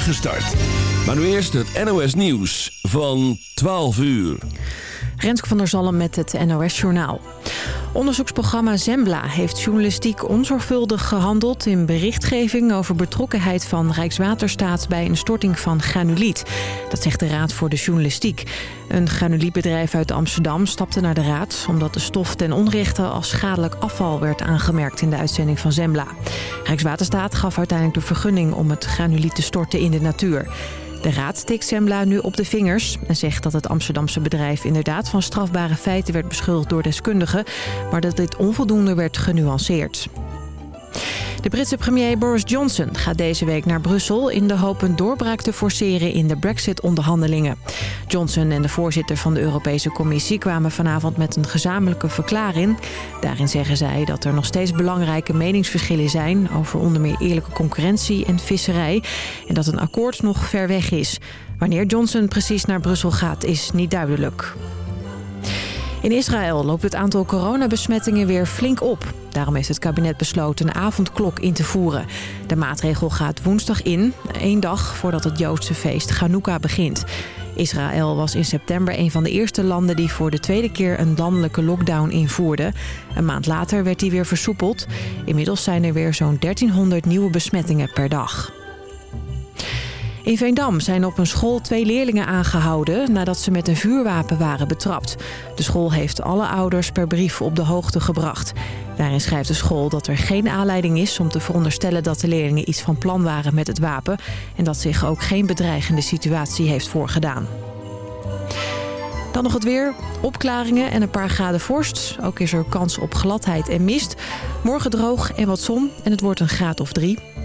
spoedige start. Maar nu eerst het NOS Nieuws van 12 uur. Renske van der Zalm met het NOS Journaal. Onderzoeksprogramma Zembla heeft journalistiek onzorgvuldig gehandeld... in berichtgeving over betrokkenheid van Rijkswaterstaat... bij een storting van granuliet. Dat zegt de Raad voor de Journalistiek. Een granulietbedrijf uit Amsterdam stapte naar de Raad... omdat de stof ten onrechte als schadelijk afval werd aangemerkt... in de uitzending van Zembla. Rijkswaterstaat gaf uiteindelijk de vergunning om het granuliet te storten in de natuur. De raad tikt Sembla nu op de vingers en zegt dat het Amsterdamse bedrijf inderdaad van strafbare feiten werd beschuldigd door deskundigen, maar dat dit onvoldoende werd genuanceerd. De Britse premier Boris Johnson gaat deze week naar Brussel... in de hoop een doorbraak te forceren in de brexit-onderhandelingen. Johnson en de voorzitter van de Europese Commissie... kwamen vanavond met een gezamenlijke verklaring. Daarin zeggen zij dat er nog steeds belangrijke meningsverschillen zijn... over onder meer eerlijke concurrentie en visserij... en dat een akkoord nog ver weg is. Wanneer Johnson precies naar Brussel gaat, is niet duidelijk. In Israël loopt het aantal coronabesmettingen weer flink op. Daarom heeft het kabinet besloten een avondklok in te voeren. De maatregel gaat woensdag in, één dag voordat het Joodse feest Chanukka begint. Israël was in september een van de eerste landen die voor de tweede keer een landelijke lockdown invoerde. Een maand later werd die weer versoepeld. Inmiddels zijn er weer zo'n 1300 nieuwe besmettingen per dag. In Veendam zijn op een school twee leerlingen aangehouden nadat ze met een vuurwapen waren betrapt. De school heeft alle ouders per brief op de hoogte gebracht. Daarin schrijft de school dat er geen aanleiding is om te veronderstellen dat de leerlingen iets van plan waren met het wapen en dat zich ook geen bedreigende situatie heeft voorgedaan. Dan nog het weer. Opklaringen en een paar graden vorst. Ook is er kans op gladheid en mist. Morgen droog en wat zon en het wordt een graad of drie.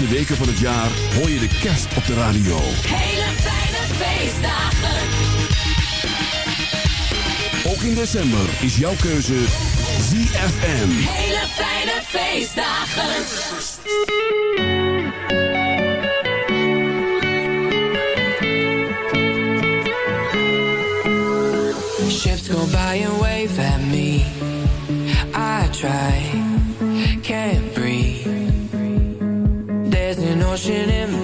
Laatste weken van het jaar hoor je de kerst op de radio. Hele fijne feestdagen. Ook in december is jouw keuze ZFM. Hele fijne feestdagen. Ships go by and wave at me. I try, rushing in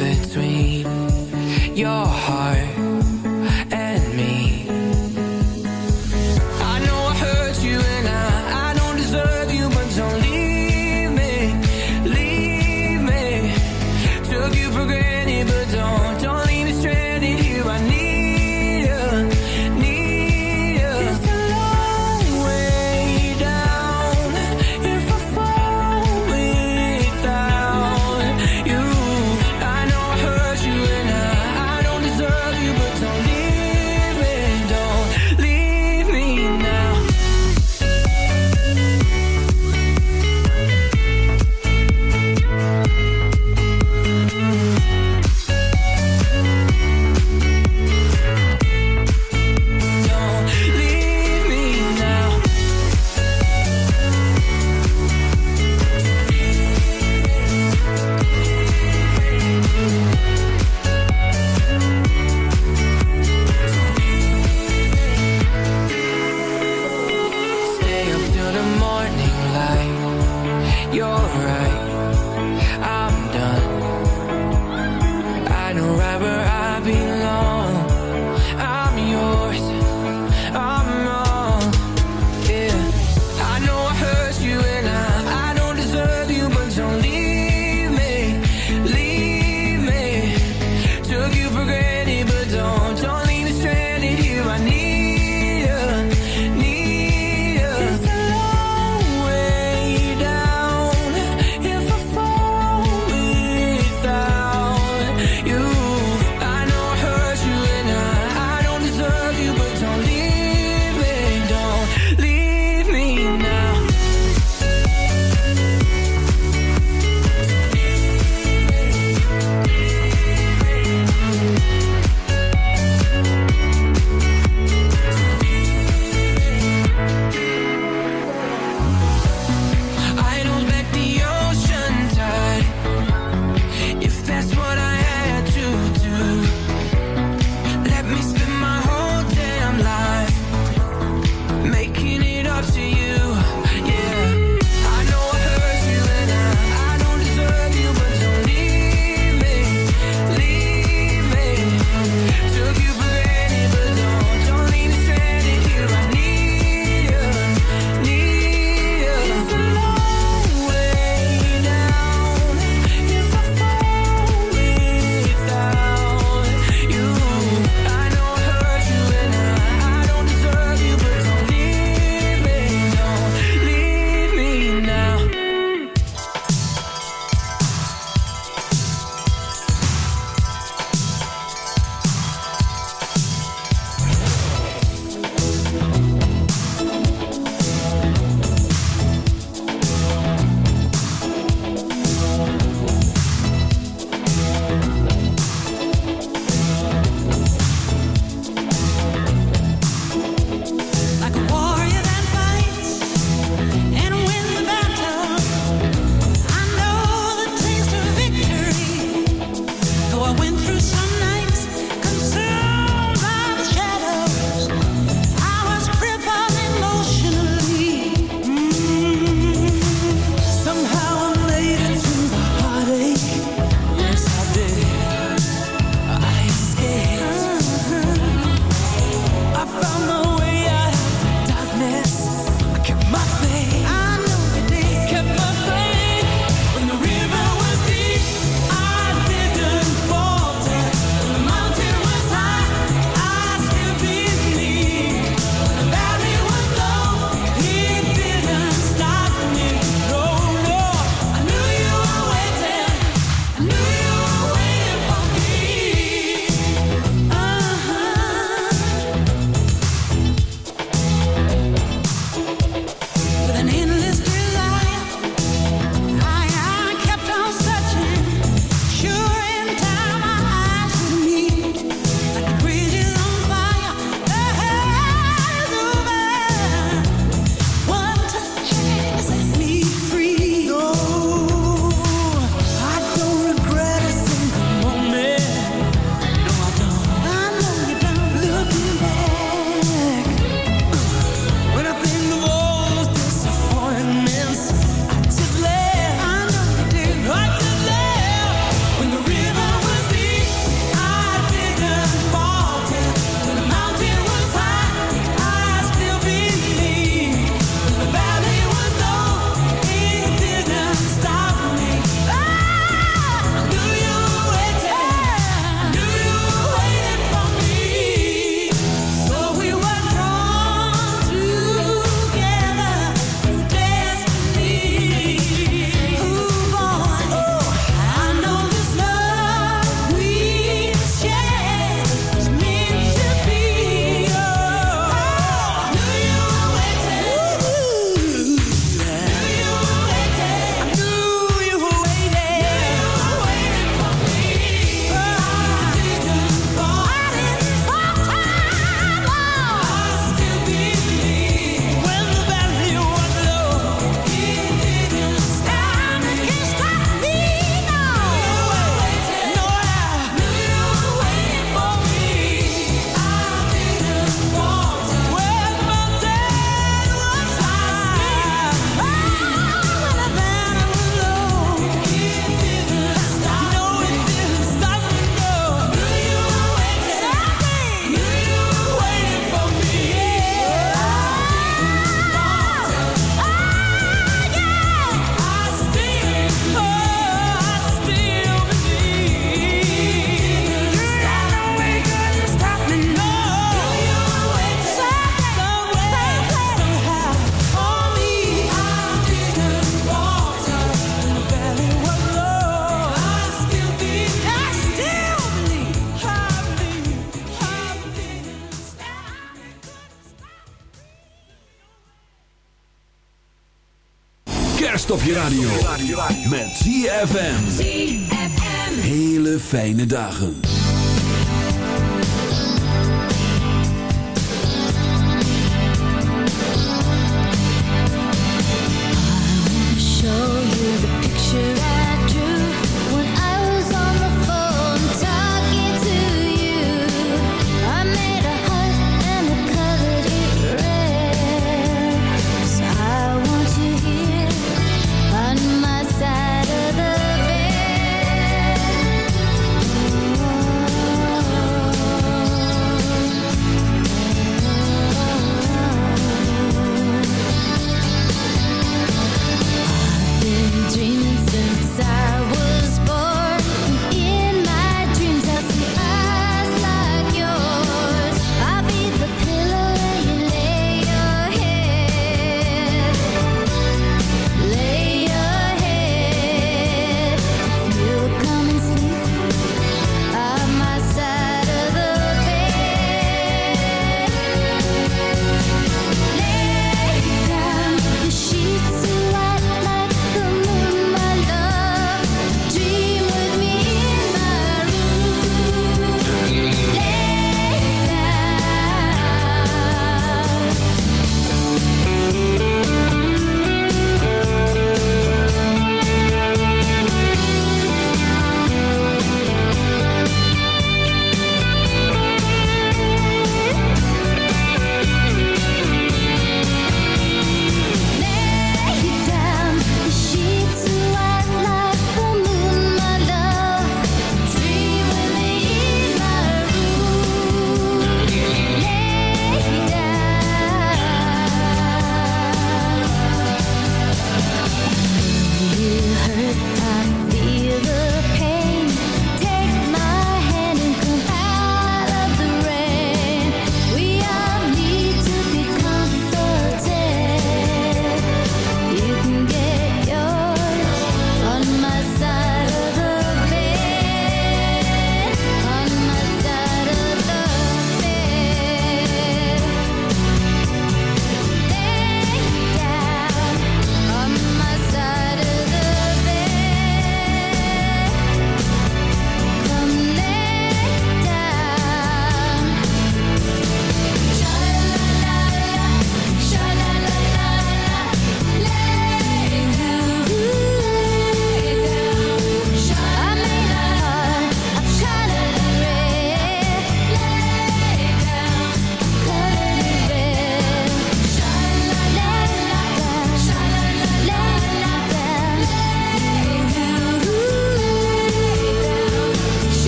fijne dagen.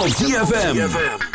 op ZFM.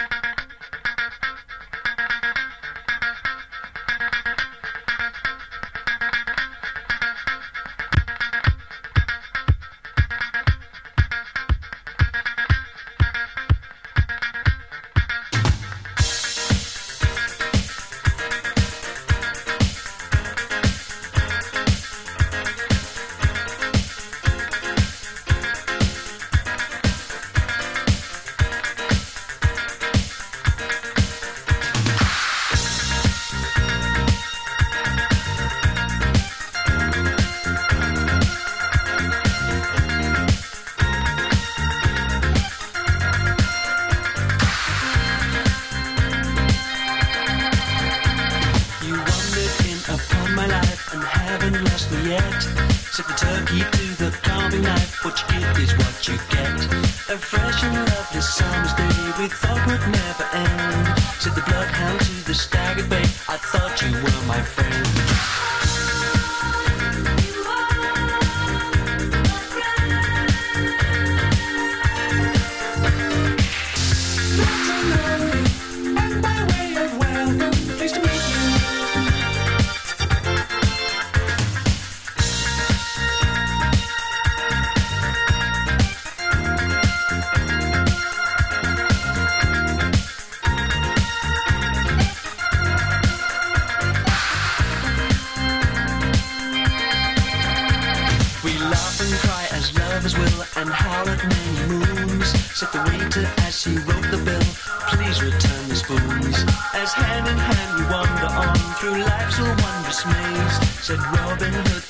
as he wrote the bill. Please return the spoons. As hand in hand we wander on through life's wondrous maze, said Robin Hood.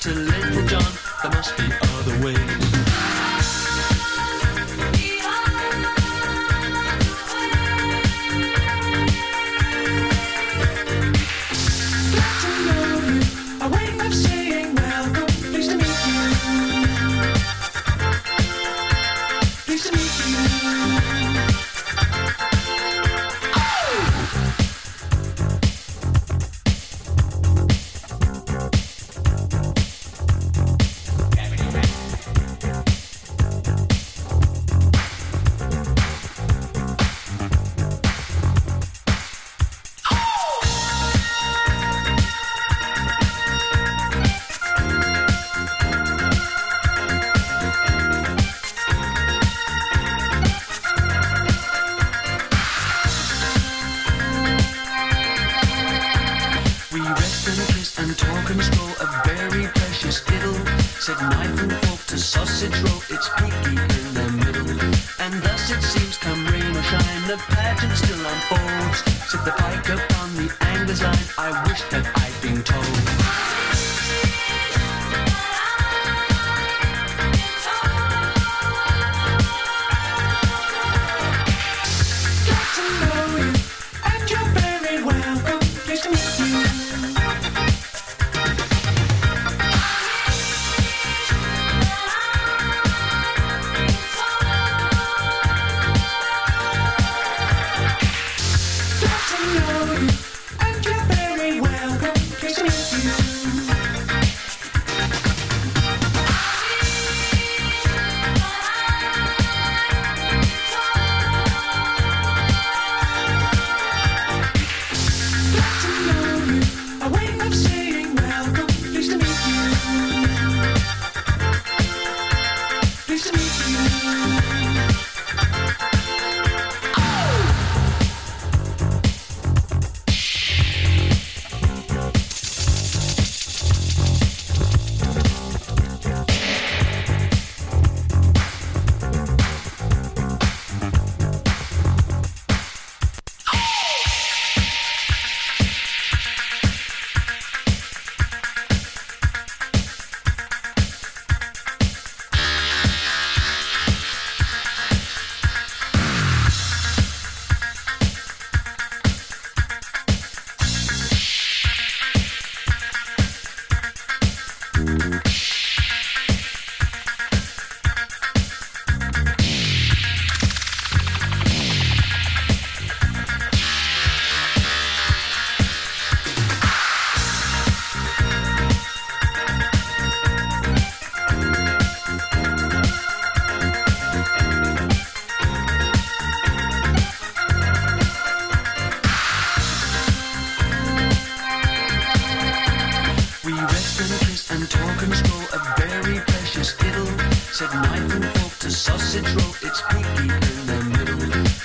the sausage roll, it's pinky in the middle.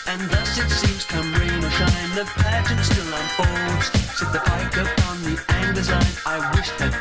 And thus it seems, come rain or shine, the pageant still unfolds. Set the pike upon the angler's line, I wish that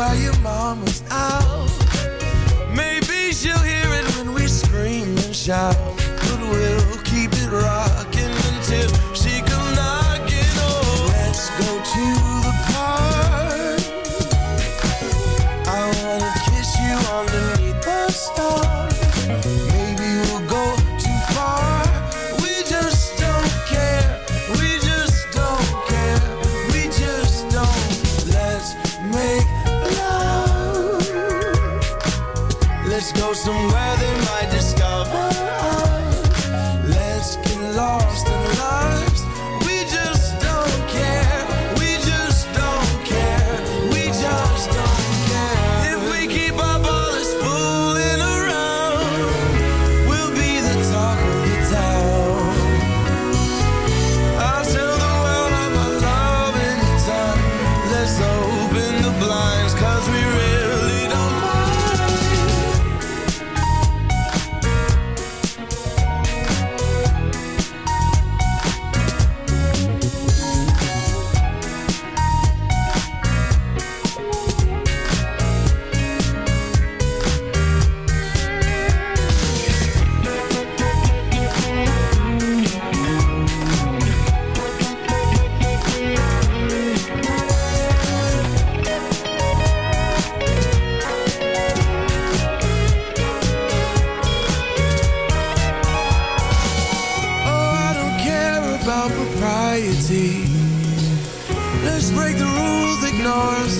while your mama's out. Maybe she'll hear it when we scream and shout.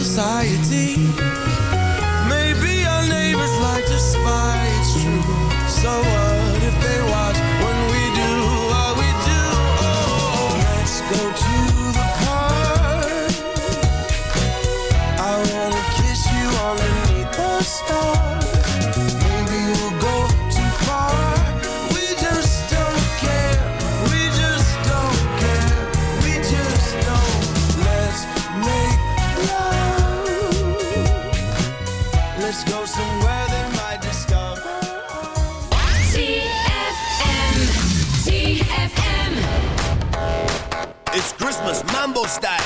society. style.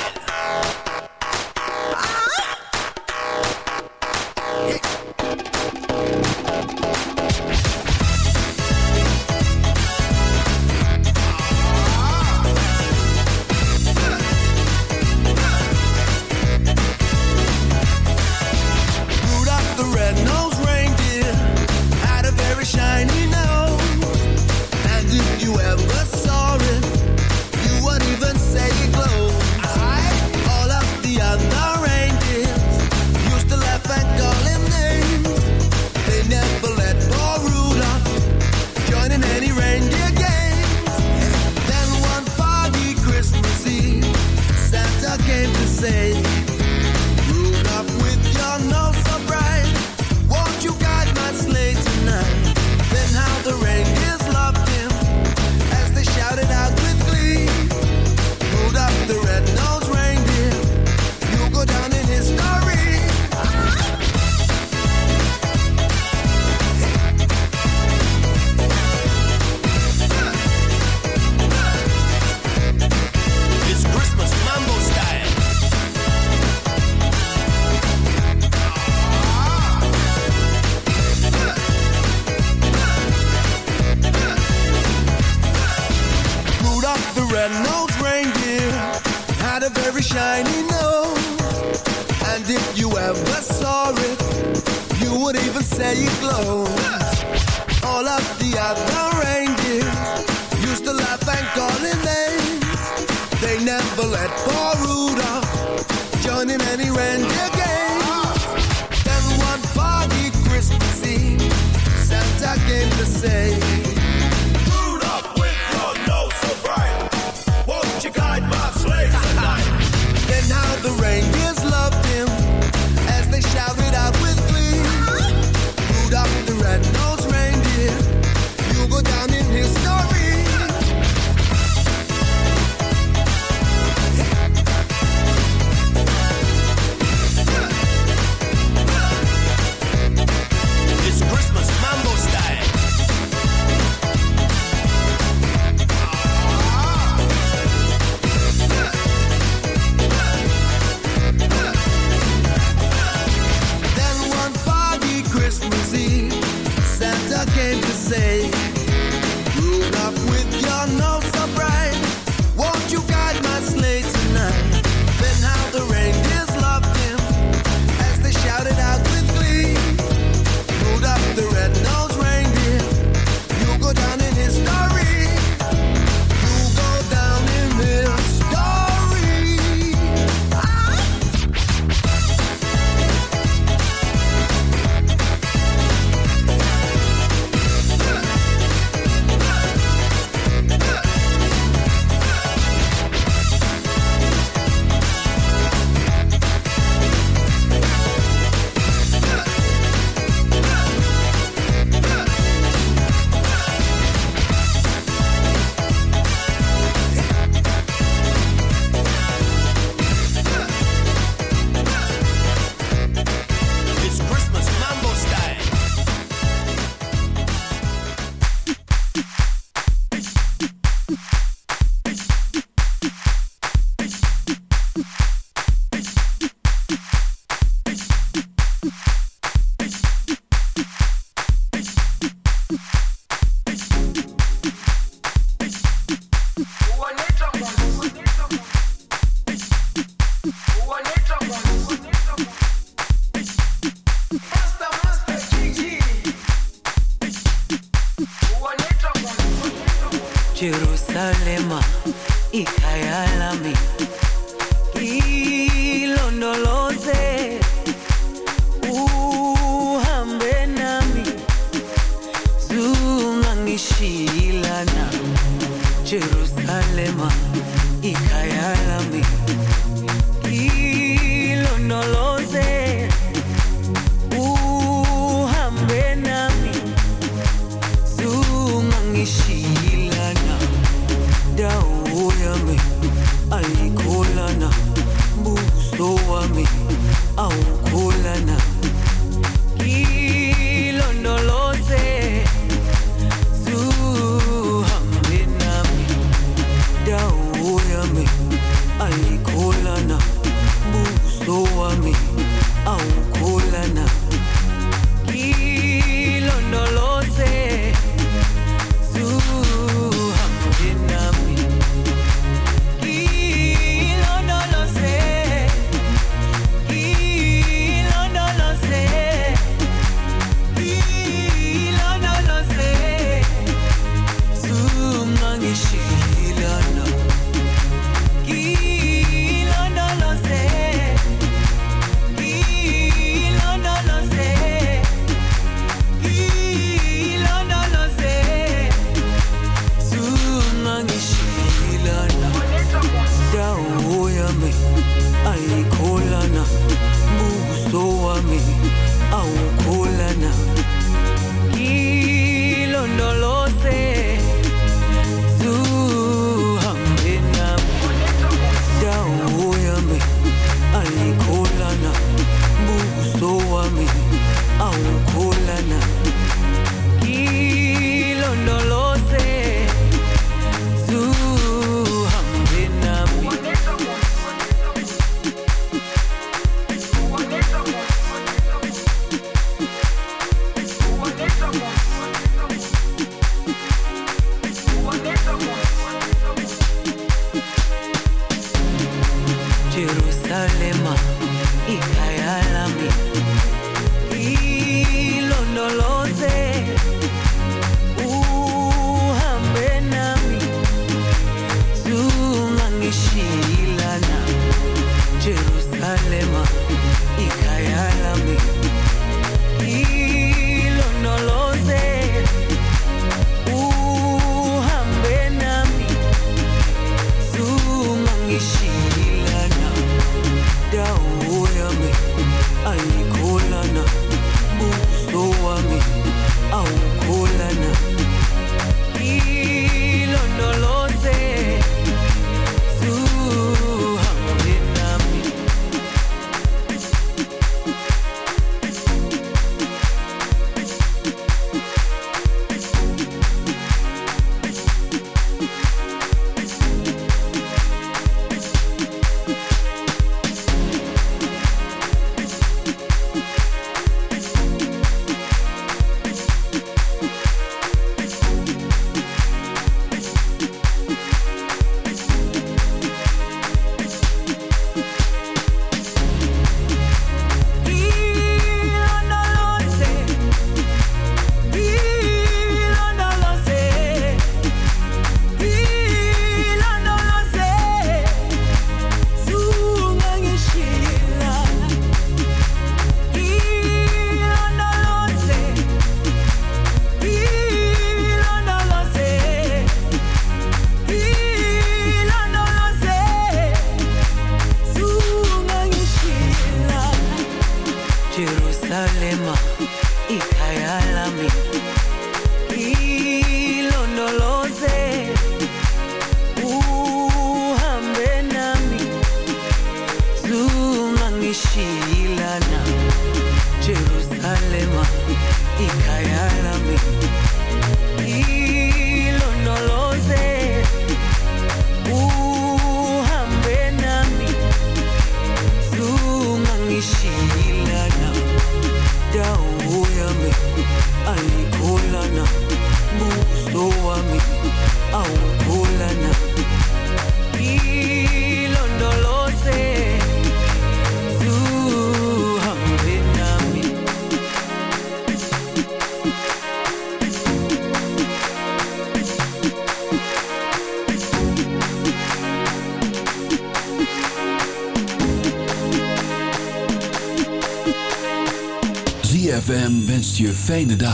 fijne dag.